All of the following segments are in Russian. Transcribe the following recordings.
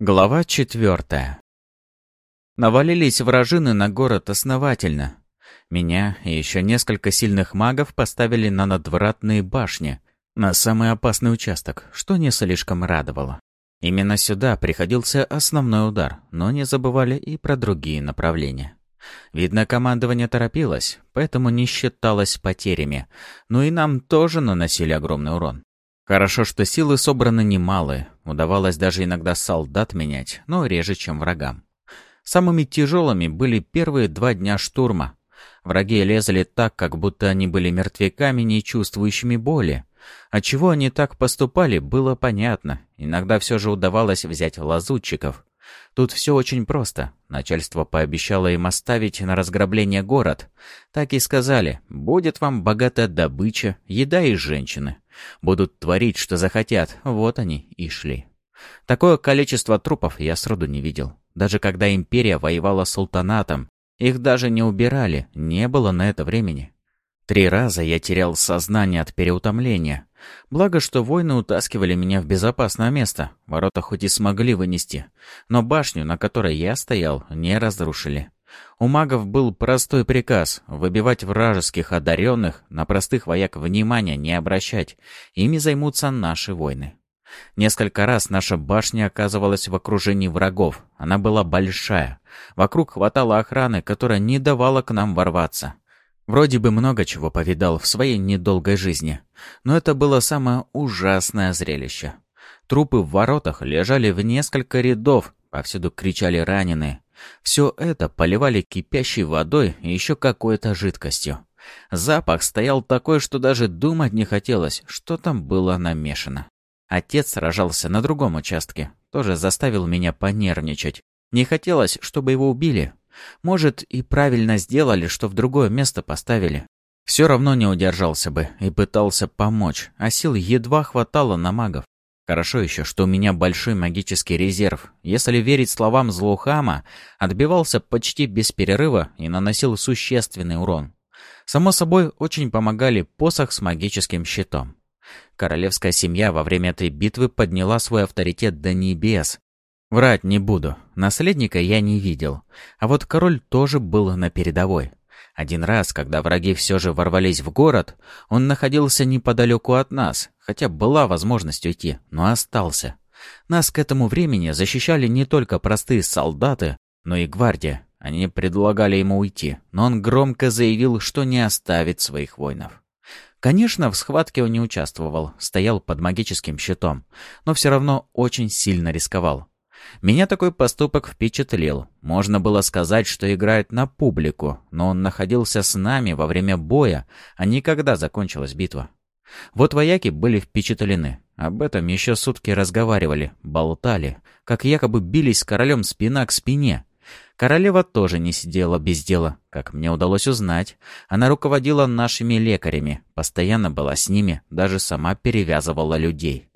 Глава четвертая. Навалились вражины на город основательно. Меня и еще несколько сильных магов поставили на надвратные башни, на самый опасный участок, что не слишком радовало. Именно сюда приходился основной удар, но не забывали и про другие направления. Видно, командование торопилось, поэтому не считалось потерями, но и нам тоже наносили огромный урон. Хорошо, что силы собраны немалые, удавалось даже иногда солдат менять, но реже, чем врагам. Самыми тяжелыми были первые два дня штурма. Враги лезли так, как будто они были мертвяками, не чувствующими боли. Отчего они так поступали, было понятно. Иногда все же удавалось взять лазутчиков. Тут все очень просто. Начальство пообещало им оставить на разграбление город. Так и сказали, будет вам богатая добыча, еда и женщины. Будут творить, что захотят, вот они и шли. Такое количество трупов я сроду не видел. Даже когда империя воевала с султанатом, их даже не убирали, не было на это времени. Три раза я терял сознание от переутомления. Благо, что воины утаскивали меня в безопасное место. Ворота хоть и смогли вынести, но башню, на которой я стоял, не разрушили. У магов был простой приказ — выбивать вражеских одаренных, на простых вояк внимания не обращать. Ими займутся наши войны. Несколько раз наша башня оказывалась в окружении врагов. Она была большая. Вокруг хватало охраны, которая не давала к нам ворваться. Вроде бы много чего повидал в своей недолгой жизни, но это было самое ужасное зрелище. Трупы в воротах лежали в несколько рядов, повсюду кричали раненые. Все это поливали кипящей водой и еще какой-то жидкостью. Запах стоял такой, что даже думать не хотелось, что там было намешано. Отец сражался на другом участке, тоже заставил меня понервничать. Не хотелось, чтобы его убили, может, и правильно сделали, что в другое место поставили. Все равно не удержался бы и пытался помочь, а сил едва хватало на магов. Хорошо еще, что у меня большой магический резерв. Если верить словам Злоухама, отбивался почти без перерыва и наносил существенный урон. Само собой, очень помогали посох с магическим щитом. Королевская семья во время этой битвы подняла свой авторитет до небес, Врать не буду. Наследника я не видел. А вот король тоже был на передовой. Один раз, когда враги все же ворвались в город, он находился неподалеку от нас, хотя была возможность уйти, но остался. Нас к этому времени защищали не только простые солдаты, но и гвардия. Они предлагали ему уйти, но он громко заявил, что не оставит своих воинов. Конечно, в схватке он не участвовал, стоял под магическим щитом, но все равно очень сильно рисковал. Меня такой поступок впечатлил. Можно было сказать, что играет на публику, но он находился с нами во время боя, а не когда закончилась битва. Вот вояки были впечатлены. Об этом еще сутки разговаривали, болтали, как якобы бились с королем спина к спине. Королева тоже не сидела без дела, как мне удалось узнать. Она руководила нашими лекарями, постоянно была с ними, даже сама перевязывала людей.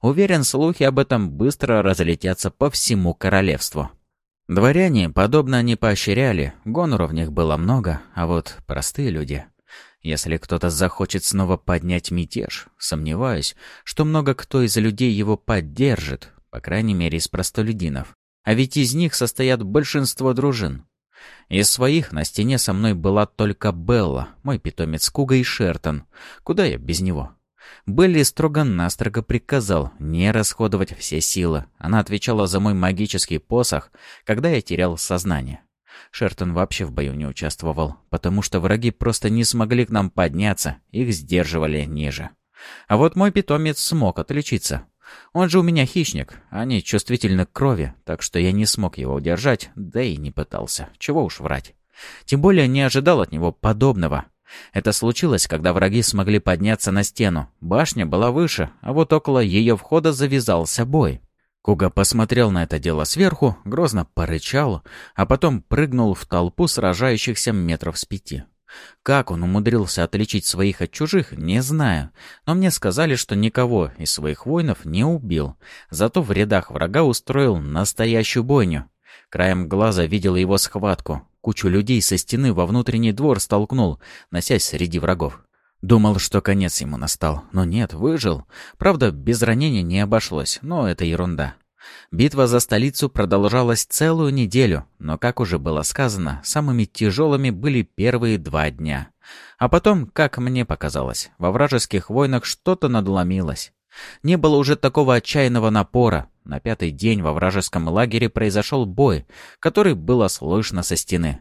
Уверен, слухи об этом быстро разлетятся по всему королевству. Дворяне, подобно не поощряли, гонору в них было много, а вот простые люди... Если кто-то захочет снова поднять мятеж, сомневаюсь, что много кто из людей его поддержит, по крайней мере из простолюдинов. А ведь из них состоят большинство дружин. Из своих на стене со мной была только Белла, мой питомец Куга и Шертон. Куда я без него? Белли строго-настрого приказал не расходовать все силы. Она отвечала за мой магический посох, когда я терял сознание. Шертон вообще в бою не участвовал, потому что враги просто не смогли к нам подняться, их сдерживали ниже. А вот мой питомец смог отличиться. Он же у меня хищник, они чувствительны к крови, так что я не смог его удержать, да и не пытался. Чего уж врать. Тем более не ожидал от него подобного. Это случилось, когда враги смогли подняться на стену. Башня была выше, а вот около ее входа завязался бой. Куга посмотрел на это дело сверху, грозно порычал, а потом прыгнул в толпу сражающихся метров с пяти. Как он умудрился отличить своих от чужих, не знаю, но мне сказали, что никого из своих воинов не убил, зато в рядах врага устроил настоящую бойню. Краем глаза видел его схватку. Кучу людей со стены во внутренний двор столкнул, носясь среди врагов. Думал, что конец ему настал, но нет, выжил. Правда, без ранения не обошлось, но это ерунда. Битва за столицу продолжалась целую неделю, но, как уже было сказано, самыми тяжелыми были первые два дня. А потом, как мне показалось, во вражеских войнах что-то надломилось. Не было уже такого отчаянного напора. На пятый день во вражеском лагере произошел бой, который было слышно со стены.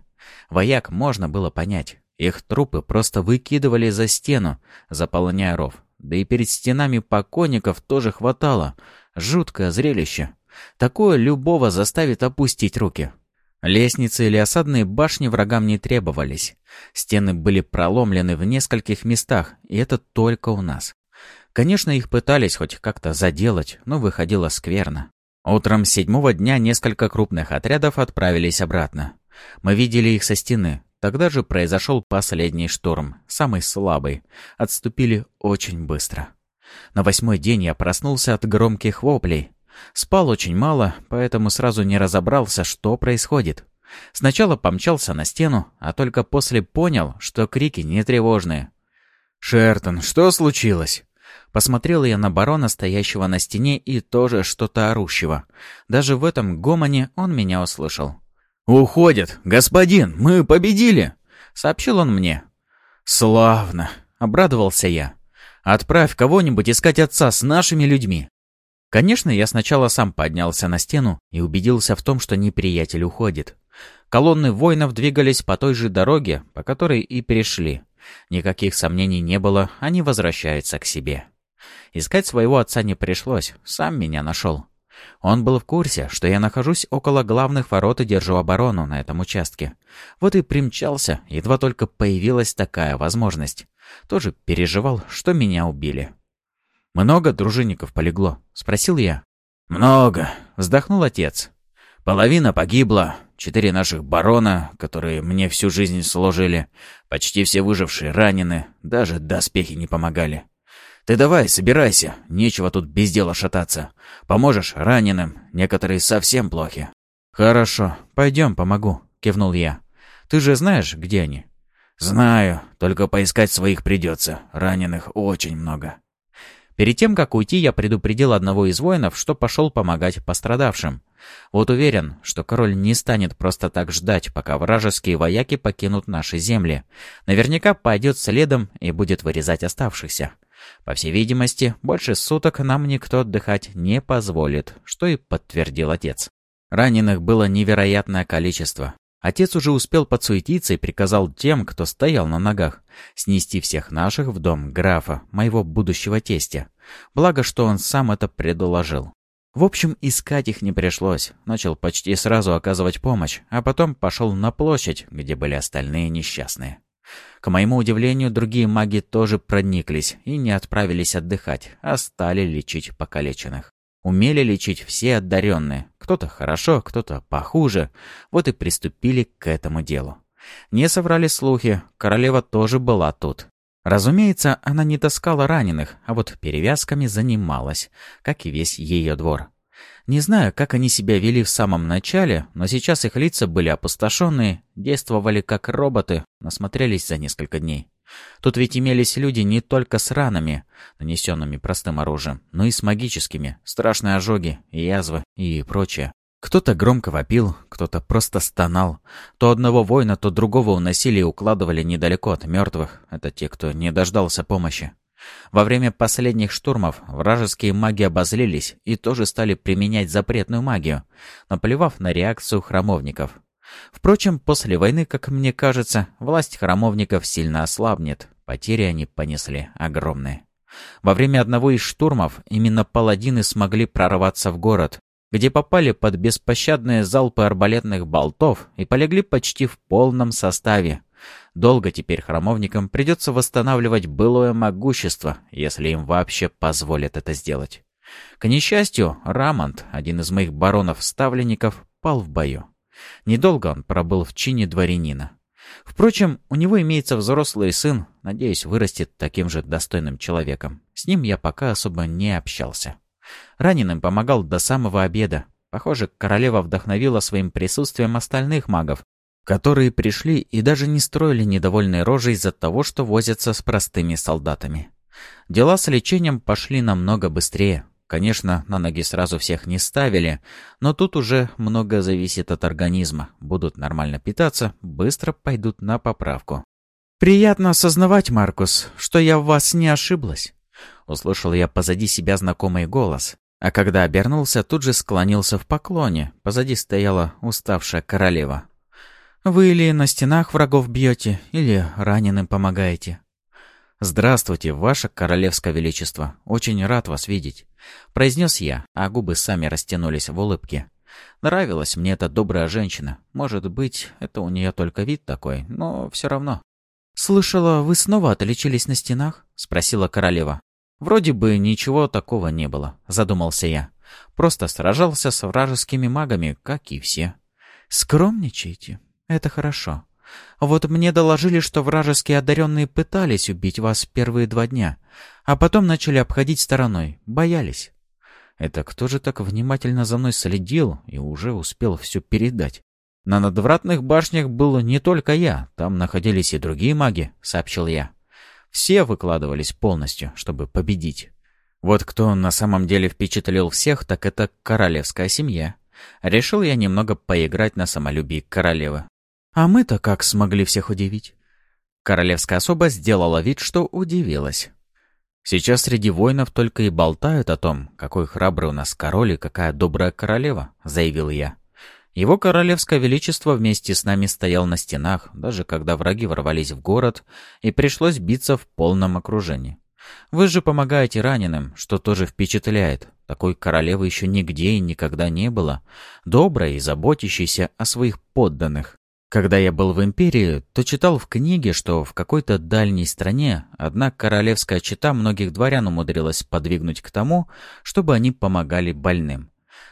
Вояк можно было понять. Их трупы просто выкидывали за стену, заполняя ров. Да и перед стенами покойников тоже хватало. Жуткое зрелище. Такое любого заставит опустить руки. Лестницы или осадные башни врагам не требовались. Стены были проломлены в нескольких местах, и это только у нас. Конечно, их пытались хоть как-то заделать, но выходило скверно. Утром седьмого дня несколько крупных отрядов отправились обратно. Мы видели их со стены. Тогда же произошел последний штурм, самый слабый. Отступили очень быстро. На восьмой день я проснулся от громких воплей. Спал очень мало, поэтому сразу не разобрался, что происходит. Сначала помчался на стену, а только после понял, что крики не тревожные. «Шертон, что случилось?» Посмотрел я на барона, стоящего на стене, и тоже что-то орущего. Даже в этом гомоне он меня услышал. «Уходят! Господин, мы победили!» — сообщил он мне. «Славно!» — обрадовался я. «Отправь кого-нибудь искать отца с нашими людьми!» Конечно, я сначала сам поднялся на стену и убедился в том, что неприятель уходит. Колонны воинов двигались по той же дороге, по которой и перешли. Никаких сомнений не было, они возвращаются к себе. Искать своего отца не пришлось, сам меня нашел. Он был в курсе, что я нахожусь около главных ворот и держу оборону на этом участке. Вот и примчался, едва только появилась такая возможность. Тоже переживал, что меня убили. «Много дружинников полегло?» — спросил я. «Много», — вздохнул отец. «Половина погибла, четыре наших барона, которые мне всю жизнь служили, почти все выжившие ранены, даже доспехи не помогали. Ты давай, собирайся, нечего тут без дела шататься. Поможешь раненым, некоторые совсем плохи». «Хорошо, пойдем, помогу», — кивнул я. «Ты же знаешь, где они?» «Знаю, только поискать своих придется. Раненых очень много». Перед тем, как уйти, я предупредил одного из воинов, что пошел помогать пострадавшим. Вот уверен, что король не станет просто так ждать, пока вражеские вояки покинут наши земли. Наверняка пойдет следом и будет вырезать оставшихся. По всей видимости, больше суток нам никто отдыхать не позволит, что и подтвердил отец. Раненых было невероятное количество. Отец уже успел подсуетиться и приказал тем, кто стоял на ногах, снести всех наших в дом графа, моего будущего тестя. Благо, что он сам это предложил. В общем, искать их не пришлось. Начал почти сразу оказывать помощь, а потом пошел на площадь, где были остальные несчастные. К моему удивлению, другие маги тоже прониклись и не отправились отдыхать, а стали лечить покалеченных. Умели лечить все одаренные. Кто-то хорошо, кто-то похуже. Вот и приступили к этому делу. Не соврали слухи, королева тоже была тут. Разумеется, она не таскала раненых, а вот перевязками занималась, как и весь ее двор. Не знаю, как они себя вели в самом начале, но сейчас их лица были опустошенные, действовали как роботы, насмотрелись за несколько дней. Тут ведь имелись люди не только с ранами, нанесенными простым оружием, но и с магическими, страшные ожоги, язвы и прочее. Кто-то громко вопил, кто-то просто стонал. То одного воина, то другого уносили и укладывали недалеко от мертвых. Это те, кто не дождался помощи. Во время последних штурмов вражеские маги обозлились и тоже стали применять запретную магию, наплевав на реакцию храмовников. Впрочем, после войны, как мне кажется, власть храмовников сильно ослабнет, потери они понесли огромные. Во время одного из штурмов именно паладины смогли прорваться в город, где попали под беспощадные залпы арбалетных болтов и полегли почти в полном составе, Долго теперь храмовникам придется восстанавливать былое могущество, если им вообще позволят это сделать. К несчастью, Рамонт, один из моих баронов-ставленников, пал в бою. Недолго он пробыл в чине дворянина. Впрочем, у него имеется взрослый сын, надеюсь, вырастет таким же достойным человеком. С ним я пока особо не общался. Раненым помогал до самого обеда. Похоже, королева вдохновила своим присутствием остальных магов, которые пришли и даже не строили недовольные рожи из-за того, что возятся с простыми солдатами. Дела с лечением пошли намного быстрее. Конечно, на ноги сразу всех не ставили, но тут уже много зависит от организма. Будут нормально питаться, быстро пойдут на поправку. «Приятно осознавать, Маркус, что я в вас не ошиблась», — услышал я позади себя знакомый голос. А когда обернулся, тут же склонился в поклоне. Позади стояла уставшая королева. «Вы или на стенах врагов бьете, или раненым помогаете?» «Здравствуйте, ваше королевское величество. Очень рад вас видеть», — произнес я, а губы сами растянулись в улыбке. Нравилась мне эта добрая женщина. Может быть, это у нее только вид такой, но все равно. «Слышала, вы снова отличились на стенах?» — спросила королева. «Вроде бы ничего такого не было», — задумался я. «Просто сражался с вражескими магами, как и все». «Скромничаете? Это хорошо. Вот мне доложили, что вражеские одаренные пытались убить вас первые два дня, а потом начали обходить стороной, боялись». «Это кто же так внимательно за мной следил и уже успел все передать?» «На надвратных башнях было не только я, там находились и другие маги», — сообщил я. «Все выкладывались полностью, чтобы победить. Вот кто на самом деле впечатлил всех, так это королевская семья. Решил я немного поиграть на самолюбии королевы. А мы-то как смогли всех удивить?» Королевская особа сделала вид, что удивилась. «Сейчас среди воинов только и болтают о том, какой храбрый у нас король и какая добрая королева», — заявил я. Его королевское величество вместе с нами стоял на стенах, даже когда враги ворвались в город, и пришлось биться в полном окружении. Вы же помогаете раненым, что тоже впечатляет. Такой королевы еще нигде и никогда не было, доброй и заботящейся о своих подданных. Когда я был в империи, то читал в книге, что в какой-то дальней стране одна королевская чета многих дворян умудрилась подвигнуть к тому, чтобы они помогали больным.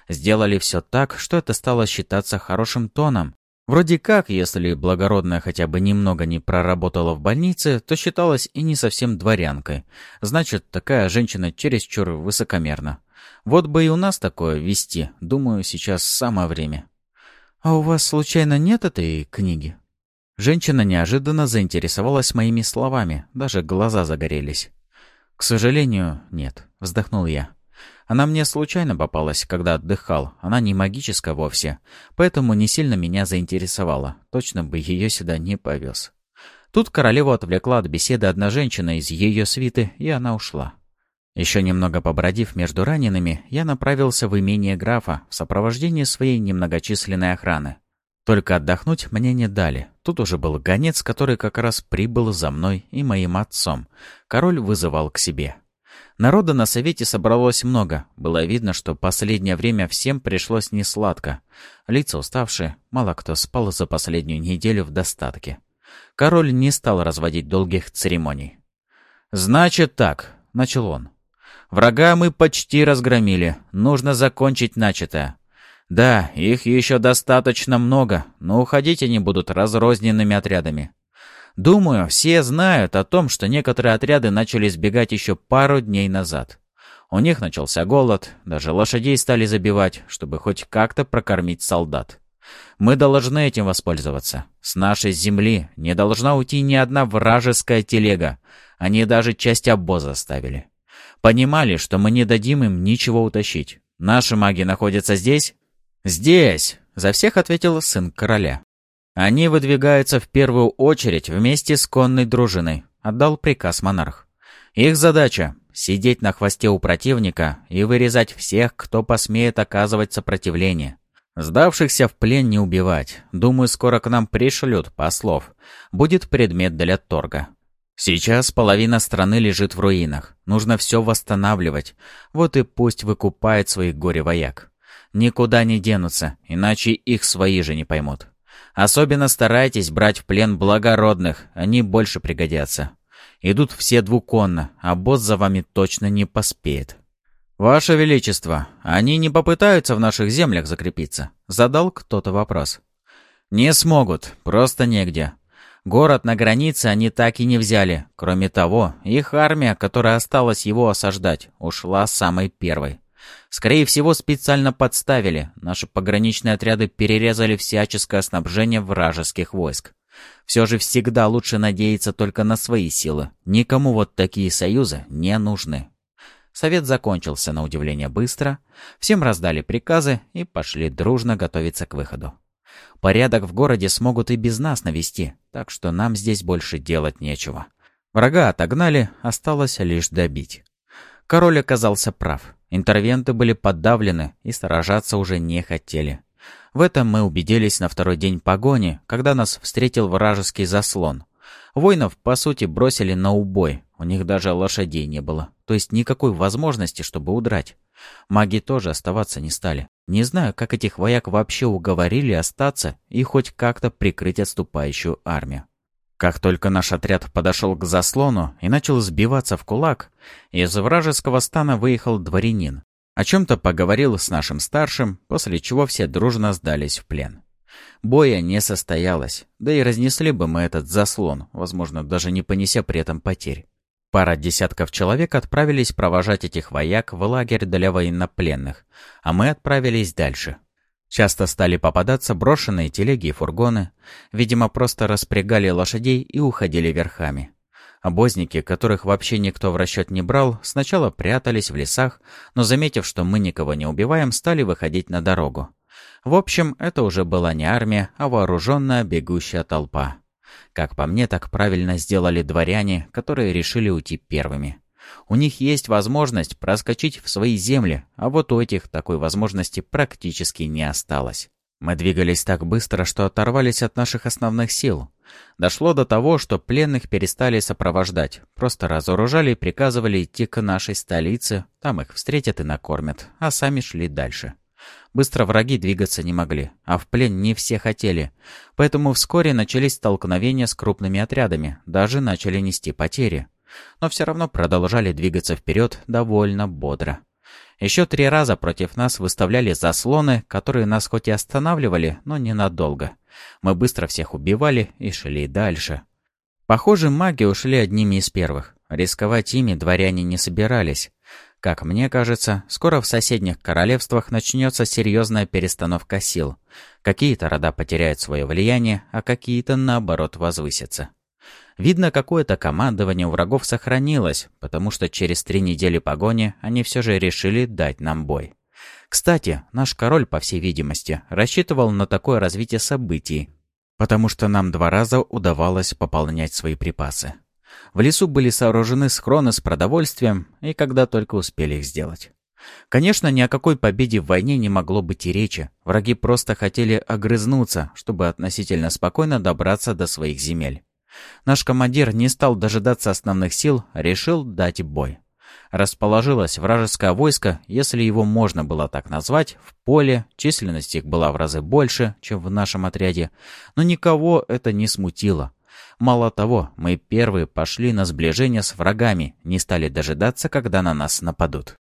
Сделали все так, что это стало считаться хорошим тоном. Вроде как, если благородная хотя бы немного не проработала в больнице, то считалась и не совсем дворянкой. Значит, такая женщина чересчур высокомерна. Вот бы и у нас такое вести, думаю, сейчас самое время. «А у вас, случайно, нет этой книги?» Женщина неожиданно заинтересовалась моими словами, даже глаза загорелись. «К сожалению, нет», — вздохнул я. Она мне случайно попалась, когда отдыхал. Она не магическая вовсе, поэтому не сильно меня заинтересовала. Точно бы ее сюда не повез. Тут королеву отвлекла от беседы одна женщина из ее свиты, и она ушла. Еще немного побродив между ранеными, я направился в имение графа в сопровождении своей немногочисленной охраны. Только отдохнуть мне не дали. Тут уже был гонец, который как раз прибыл за мной и моим отцом. Король вызывал к себе. Народа на совете собралось много. Было видно, что последнее время всем пришлось несладко. Лица уставшие, мало кто спал за последнюю неделю в достатке. Король не стал разводить долгих церемоний. «Значит так», — начал он. «Врага мы почти разгромили. Нужно закончить начатое. Да, их еще достаточно много, но уходить они будут разрозненными отрядами. Думаю, все знают о том, что некоторые отряды начали сбегать еще пару дней назад. У них начался голод, даже лошадей стали забивать, чтобы хоть как-то прокормить солдат. Мы должны этим воспользоваться. С нашей земли не должна уйти ни одна вражеская телега. Они даже часть обоза оставили. Понимали, что мы не дадим им ничего утащить. Наши маги находятся здесь? Здесь! За всех ответил сын короля. «Они выдвигаются в первую очередь вместе с конной дружиной», — отдал приказ монарх. «Их задача — сидеть на хвосте у противника и вырезать всех, кто посмеет оказывать сопротивление. Сдавшихся в плен не убивать. Думаю, скоро к нам пришлют послов. Будет предмет для торга. Сейчас половина страны лежит в руинах. Нужно все восстанавливать. Вот и пусть выкупает своих горе-вояк. Никуда не денутся, иначе их свои же не поймут. Особенно старайтесь брать в плен благородных, они больше пригодятся. Идут все двуконно, а босс за вами точно не поспеет. «Ваше Величество, они не попытаются в наших землях закрепиться?» Задал кто-то вопрос. «Не смогут, просто негде. Город на границе они так и не взяли. Кроме того, их армия, которая осталась его осаждать, ушла самой первой. Скорее всего, специально подставили. Наши пограничные отряды перерезали всяческое снабжение вражеских войск. Все же всегда лучше надеяться только на свои силы. Никому вот такие союзы не нужны. Совет закончился на удивление быстро, всем раздали приказы и пошли дружно готовиться к выходу. Порядок в городе смогут и без нас навести, так что нам здесь больше делать нечего. Врага отогнали, осталось лишь добить. Король оказался прав. Интервенты были подавлены и сражаться уже не хотели. В этом мы убедились на второй день погони, когда нас встретил вражеский заслон. Воинов, по сути, бросили на убой, у них даже лошадей не было, то есть никакой возможности, чтобы удрать. Маги тоже оставаться не стали. Не знаю, как этих вояк вообще уговорили остаться и хоть как-то прикрыть отступающую армию. Как только наш отряд подошел к заслону и начал сбиваться в кулак, из вражеского стана выехал дворянин. О чем-то поговорил с нашим старшим, после чего все дружно сдались в плен. Боя не состоялось, да и разнесли бы мы этот заслон, возможно, даже не понеся при этом потерь. Пара десятков человек отправились провожать этих вояк в лагерь для военнопленных, а мы отправились дальше, Часто стали попадаться брошенные телеги и фургоны. Видимо, просто распрягали лошадей и уходили верхами. Обозники, которых вообще никто в расчет не брал, сначала прятались в лесах, но, заметив, что мы никого не убиваем, стали выходить на дорогу. В общем, это уже была не армия, а вооруженная бегущая толпа. Как по мне, так правильно сделали дворяне, которые решили уйти первыми. У них есть возможность проскочить в свои земли, а вот у этих такой возможности практически не осталось. Мы двигались так быстро, что оторвались от наших основных сил. Дошло до того, что пленных перестали сопровождать, просто разоружали и приказывали идти к нашей столице, там их встретят и накормят, а сами шли дальше. Быстро враги двигаться не могли, а в плен не все хотели. Поэтому вскоре начались столкновения с крупными отрядами, даже начали нести потери но все равно продолжали двигаться вперед довольно бодро. Еще три раза против нас выставляли заслоны, которые нас хоть и останавливали, но ненадолго. Мы быстро всех убивали и шли дальше. Похоже, маги ушли одними из первых. Рисковать ими дворяне не собирались. Как мне кажется, скоро в соседних королевствах начнется серьезная перестановка сил. Какие-то рода потеряют свое влияние, а какие-то, наоборот, возвысятся. Видно, какое-то командование у врагов сохранилось, потому что через три недели погони они все же решили дать нам бой. Кстати, наш король, по всей видимости, рассчитывал на такое развитие событий, потому что нам два раза удавалось пополнять свои припасы. В лесу были сооружены схроны с продовольствием, и когда только успели их сделать. Конечно, ни о какой победе в войне не могло быть и речи. Враги просто хотели огрызнуться, чтобы относительно спокойно добраться до своих земель. Наш командир не стал дожидаться основных сил, решил дать бой. Расположилось вражеское войско, если его можно было так назвать, в поле, численность их была в разы больше, чем в нашем отряде, но никого это не смутило. Мало того, мы первые пошли на сближение с врагами, не стали дожидаться, когда на нас нападут.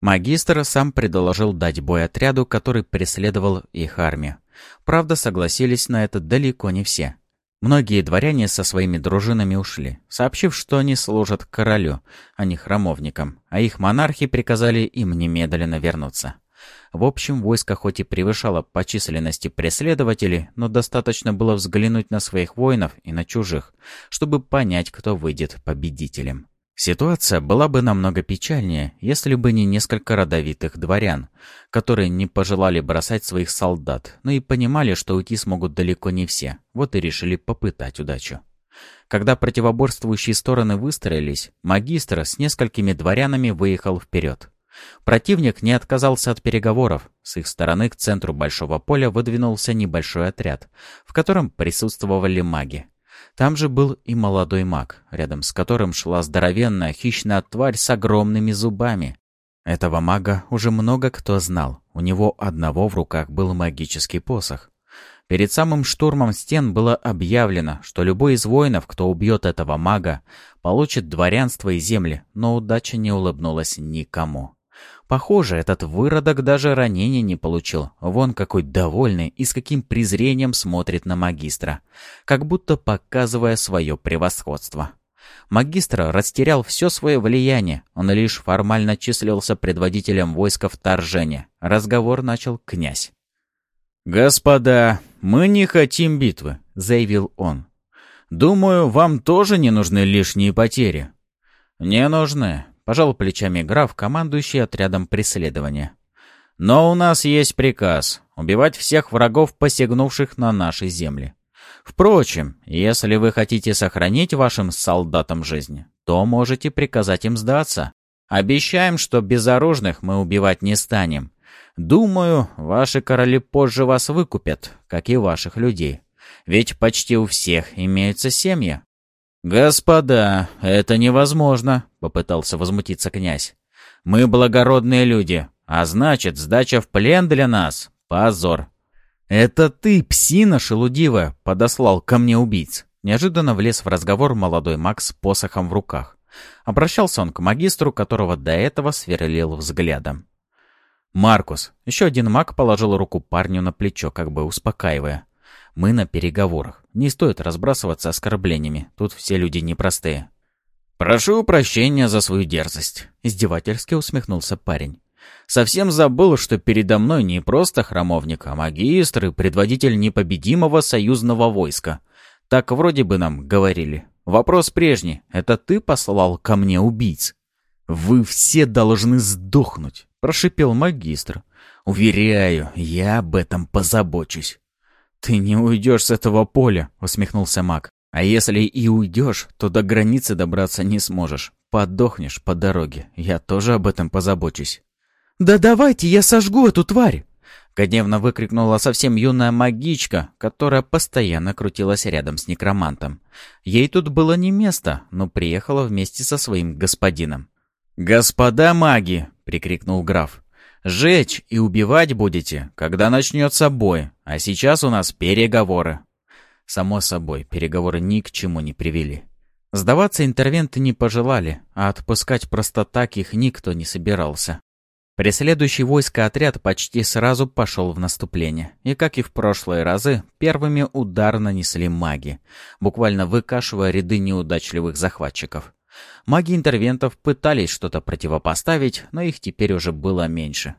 Магистр сам предложил дать бой отряду, который преследовал их армию. Правда, согласились на это далеко не все. Многие дворяне со своими дружинами ушли, сообщив, что они служат королю, а не храмовникам, а их монархи приказали им немедленно вернуться. В общем, войско хоть и превышало по численности преследователей, но достаточно было взглянуть на своих воинов и на чужих, чтобы понять, кто выйдет победителем. Ситуация была бы намного печальнее, если бы не несколько родовитых дворян, которые не пожелали бросать своих солдат, но и понимали, что уйти смогут далеко не все, вот и решили попытать удачу. Когда противоборствующие стороны выстроились, магистр с несколькими дворянами выехал вперед. Противник не отказался от переговоров. С их стороны к центру большого поля выдвинулся небольшой отряд, в котором присутствовали маги. Там же был и молодой маг, рядом с которым шла здоровенная хищная тварь с огромными зубами. Этого мага уже много кто знал. У него одного в руках был магический посох. Перед самым штурмом стен было объявлено, что любой из воинов, кто убьет этого мага, получит дворянство и земли, но удача не улыбнулась никому. Похоже, этот выродок даже ранения не получил. Вон какой довольный и с каким презрением смотрит на магистра. Как будто показывая свое превосходство. Магистр растерял все свое влияние. Он лишь формально числился предводителем войска вторжения. Разговор начал князь. «Господа, мы не хотим битвы», — заявил он. «Думаю, вам тоже не нужны лишние потери». «Не нужны. Пожал плечами граф, командующий отрядом преследования. «Но у нас есть приказ — убивать всех врагов, посягнувших на наши земли. Впрочем, если вы хотите сохранить вашим солдатам жизнь, то можете приказать им сдаться. Обещаем, что безоружных мы убивать не станем. Думаю, ваши короли позже вас выкупят, как и ваших людей. Ведь почти у всех имеются семьи. «Господа, это невозможно», — попытался возмутиться князь. «Мы благородные люди, а значит, сдача в плен для нас — позор». «Это ты, псина шелудивая, подослал ко мне убийц». Неожиданно влез в разговор молодой Макс с посохом в руках. Обращался он к магистру, которого до этого сверлил взглядом. «Маркус!» Еще один маг положил руку парню на плечо, как бы успокаивая. Мы на переговорах. Не стоит разбрасываться оскорблениями. Тут все люди непростые. «Прошу прощения за свою дерзость», — издевательски усмехнулся парень. «Совсем забыл, что передо мной не просто храмовник, а магистр и предводитель непобедимого союзного войска. Так вроде бы нам говорили. Вопрос прежний. Это ты послал ко мне убийц?» «Вы все должны сдохнуть», — прошипел магистр. «Уверяю, я об этом позабочусь». «Ты не уйдешь с этого поля», — усмехнулся маг. «А если и уйдешь, то до границы добраться не сможешь. Подохнешь по дороге. Я тоже об этом позабочусь». «Да давайте, я сожгу эту тварь!» Гневно выкрикнула совсем юная магичка, которая постоянно крутилась рядом с некромантом. Ей тут было не место, но приехала вместе со своим господином. «Господа маги!» — прикрикнул граф. Жечь и убивать будете, когда начнется бой, а сейчас у нас переговоры». Само собой, переговоры ни к чему не привели. Сдаваться интервенты не пожелали, а отпускать просто так их никто не собирался. Преследующий войско отряд почти сразу пошел в наступление, и, как и в прошлые разы, первыми удар нанесли маги, буквально выкашивая ряды неудачливых захватчиков. Маги интервентов пытались что-то противопоставить, но их теперь уже было меньше.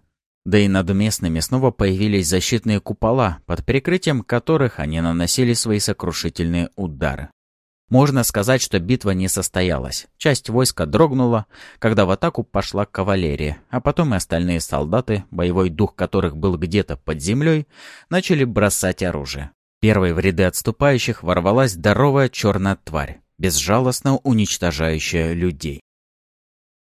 Да и над местными снова появились защитные купола, под прикрытием которых они наносили свои сокрушительные удары. Можно сказать, что битва не состоялась. Часть войска дрогнула, когда в атаку пошла кавалерия, а потом и остальные солдаты, боевой дух которых был где-то под землей, начали бросать оружие. Первой в ряды отступающих ворвалась здоровая черная тварь безжалостно уничтожающая людей.